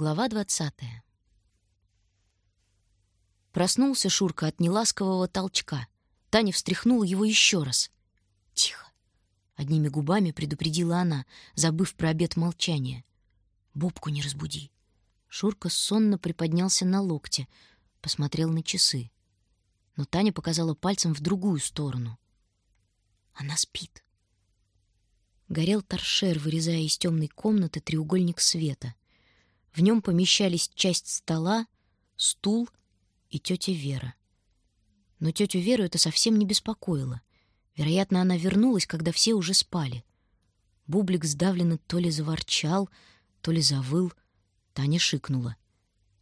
Глава двадцатая. Проснулся Шурка от неласкового толчка. Таня встряхнула его еще раз. «Тихо!» — одними губами предупредила она, забыв про обет молчания. «Бобку не разбуди!» Шурка сонно приподнялся на локте, посмотрел на часы. Но Таня показала пальцем в другую сторону. Она спит. Горел торшер, вырезая из темной комнаты треугольник света. В нем помещались часть стола, стул и тетя Вера. Но тетю Веру это совсем не беспокоило. Вероятно, она вернулась, когда все уже спали. Бублик сдавленно то ли заворчал, то ли завыл. Таня шикнула.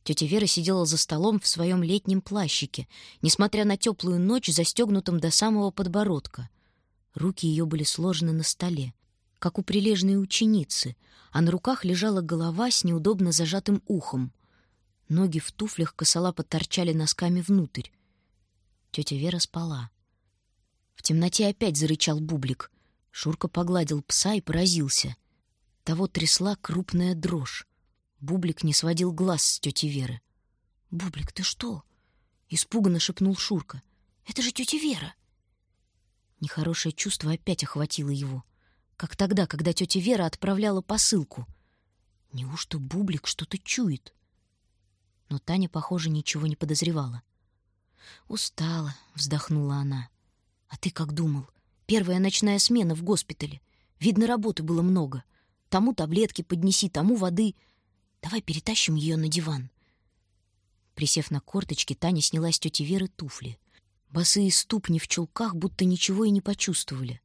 Тетя Вера сидела за столом в своем летнем плащике, несмотря на теплую ночь, застегнутом до самого подбородка. Руки ее были сложены на столе, как у прилежной ученицы, а на руках лежала голова с неудобно зажатым ухом. Ноги в туфлях косолапо торчали носками внутрь. Тетя Вера спала. В темноте опять зарычал бублик. Шурка погладил пса и поразился. Того трясла крупная дрожь. Бублик не сводил глаз с тети Веры. «Бублик, ты что?» — испуганно шепнул Шурка. «Это же тетя Вера!» Нехорошее чувство опять охватило его, как тогда, когда тетя Вера отправляла посылку. Неужто Бублик что-то чует? Но Таня, похоже, ничего не подозревала. «Устала», — вздохнула она. «А ты как думал? Первая ночная смена в госпитале. Видно, работы было много. Тому таблетки поднеси, тому воды. Давай перетащим ее на диван». Присев на корточки, Таня сняла с тети Веры туфли. Босые ступни в чулках будто ничего и не почувствовали.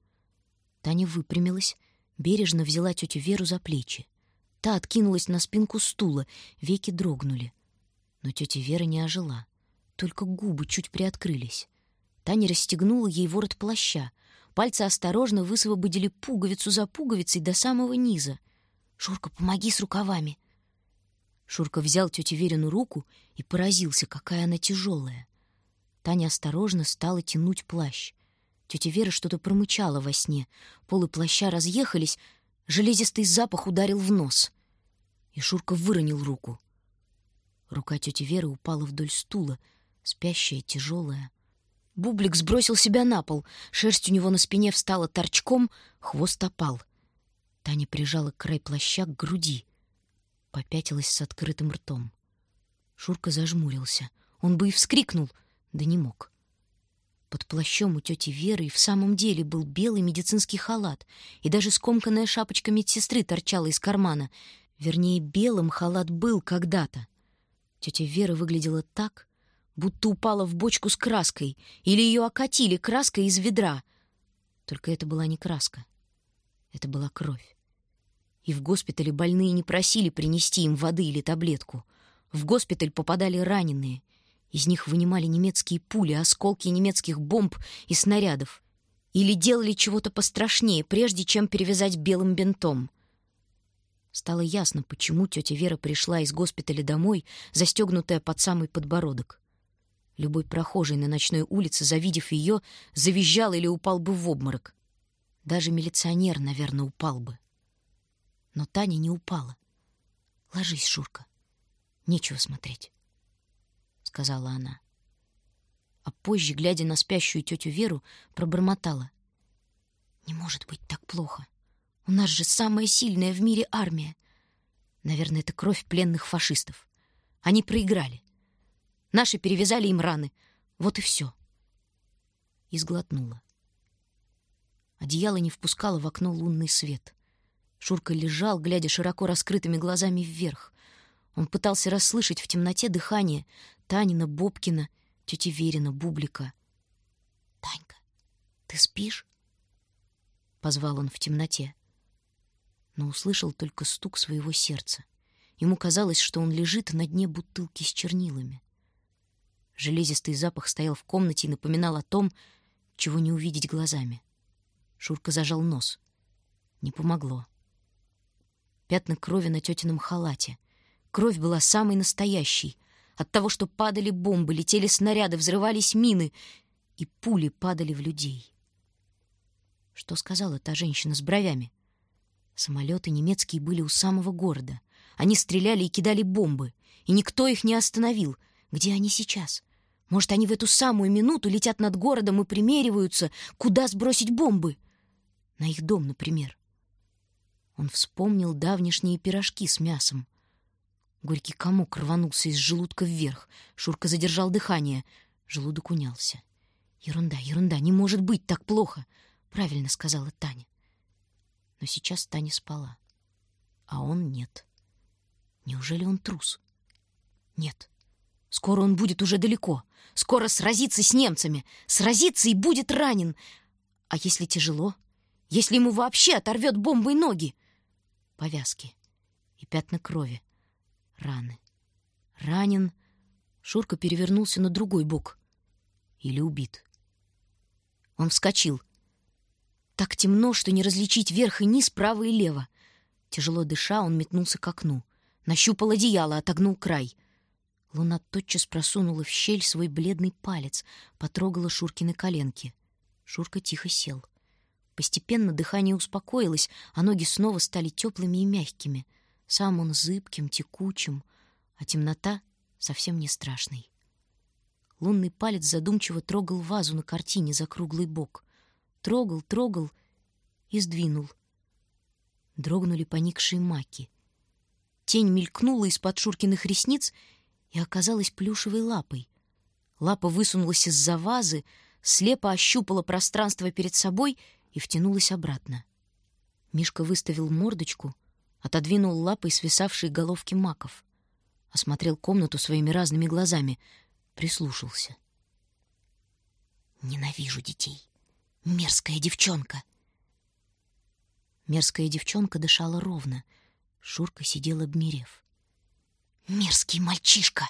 Таня выпрямилась, бережно взяла тетю Веру за плечи. Та откинулась на спинку стула, веки дрогнули. Но тетя Вера не ожила, только губы чуть приоткрылись. Таня расстегнула ей ворот плаща. Пальцы осторожно высвободили пуговицу за пуговицей до самого низа. «Шурка, помоги с рукавами!» Шурка взял тетю Верину руку и поразился, какая она тяжелая. Таня осторожно стала тянуть плащ. Тетя Вера что-то промычала во сне. Полы плаща разъехались, железистый запах ударил в нос. И Шурка выронил руку. Рука тети Веры упала вдоль стула, спящая, тяжелая. Бублик сбросил себя на пол. Шерсть у него на спине встала торчком, хвост опал. Таня прижала край плаща к груди. Попятилась с открытым ртом. Шурка зажмурился. Он бы и вскрикнул, да не мог. Под плащом у тети Веры и в самом деле был белый медицинский халат, и даже скомканная шапочка медсестры торчала из кармана. Вернее, белым халат был когда-то. Тетя Вера выглядела так, будто упала в бочку с краской, или ее окатили краской из ведра. Только это была не краска. Это была кровь. И в госпитале больные не просили принести им воды или таблетку. В госпиталь попадали раненые. Из них вынимали немецкие пули, осколки немецких бомб и снарядов. Или делали чего-то пострашнее, прежде чем перевязать белым бинтом. Стало ясно, почему тетя Вера пришла из госпиталя домой, застегнутая под самый подбородок. Любой прохожий на ночной улице, завидев ее, завизжал или упал бы в обморок. Даже милиционер, наверное, упал бы. Но Таня не упала. «Ложись, Шурка. Нечего смотреть», — сказала она. А позже, глядя на спящую тетю Веру, пробормотала. «Не может быть так плохо. У нас же самая сильная в мире армия. Наверное, это кровь пленных фашистов. Они проиграли. Наши перевязали им раны. Вот и все. И сглотнула. Одеяло не впускало в окно лунный свет. Шурка лежал, глядя широко раскрытыми глазами вверх. Он пытался расслышать в темноте дыхание Танина, Бобкина, тети Верина, Бублика. «Танька, ты спишь?» — позвал он в темноте но услышал только стук своего сердца. Ему казалось, что он лежит на дне бутылки с чернилами. Железистый запах стоял в комнате и напоминал о том, чего не увидеть глазами. Шурка зажал нос. Не помогло. Пятна крови на тетином халате. Кровь была самой настоящей. От того, что падали бомбы, летели снаряды, взрывались мины, и пули падали в людей. Что сказала та женщина с бровями? Самолеты немецкие были у самого города. Они стреляли и кидали бомбы, и никто их не остановил. Где они сейчас? Может, они в эту самую минуту летят над городом и примериваются, куда сбросить бомбы? На их дом, например. Он вспомнил давнишние пирожки с мясом. Горький комок рванулся из желудка вверх. Шурка задержал дыхание. Желудок унялся. «Ерунда, ерунда, не может быть так плохо!» — правильно сказала Таня. Но сейчас Таня спала, а он нет. Неужели он трус? Нет. Скоро он будет уже далеко. Скоро сразится с немцами. Сразится и будет ранен. А если тяжело? Если ему вообще оторвет бомбой ноги? Повязки и пятна крови. Раны. Ранен. Шурка перевернулся на другой бок. Или убит. Он вскочил. Так темно, что не различить верх и низ, право и лево. Тяжело дыша, он метнулся к окну. Нащупал одеяло, отогнул край. Луна тотчас просунула в щель свой бледный палец, потрогала Шуркины коленки. Шурка тихо сел. Постепенно дыхание успокоилось, а ноги снова стали теплыми и мягкими. Сам он зыбким, текучим, а темнота совсем не страшной. Лунный палец задумчиво трогал вазу на картине за круглый бок. Трогал, трогал и сдвинул. Дрогнули поникшие маки. Тень мелькнула из-под Шуркиных ресниц и оказалась плюшевой лапой. Лапа высунулась из-за вазы, слепо ощупала пространство перед собой и втянулась обратно. Мишка выставил мордочку, отодвинул лапой свисавшие головки маков, осмотрел комнату своими разными глазами, прислушался. «Ненавижу детей. Мерзкая девчонка!» Мерзкая девчонка дышала ровно. Шурка сидел обмерев. «Мерзкий мальчишка!»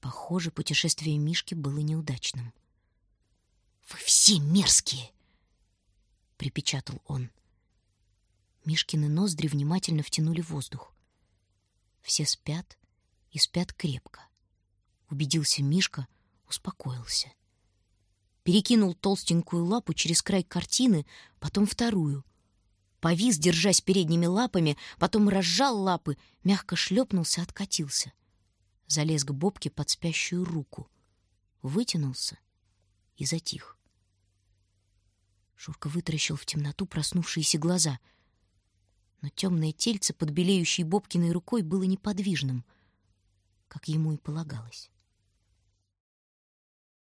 Похоже, путешествие Мишки было неудачным. «Вы все мерзкие!» — припечатал он. Мишкины ноздри внимательно втянули воздух. Все спят и спят крепко. Убедился Мишка, успокоился. Перекинул толстенькую лапу через край картины, потом вторую. Повис, держась передними лапами, потом разжал лапы, мягко шлепнулся, откатился. Залез к Бобке под спящую руку. Вытянулся и затих. Шурка вытаращил в темноту проснувшиеся глаза. Но темное тельце под белеющей Бобкиной рукой было неподвижным, как ему и полагалось.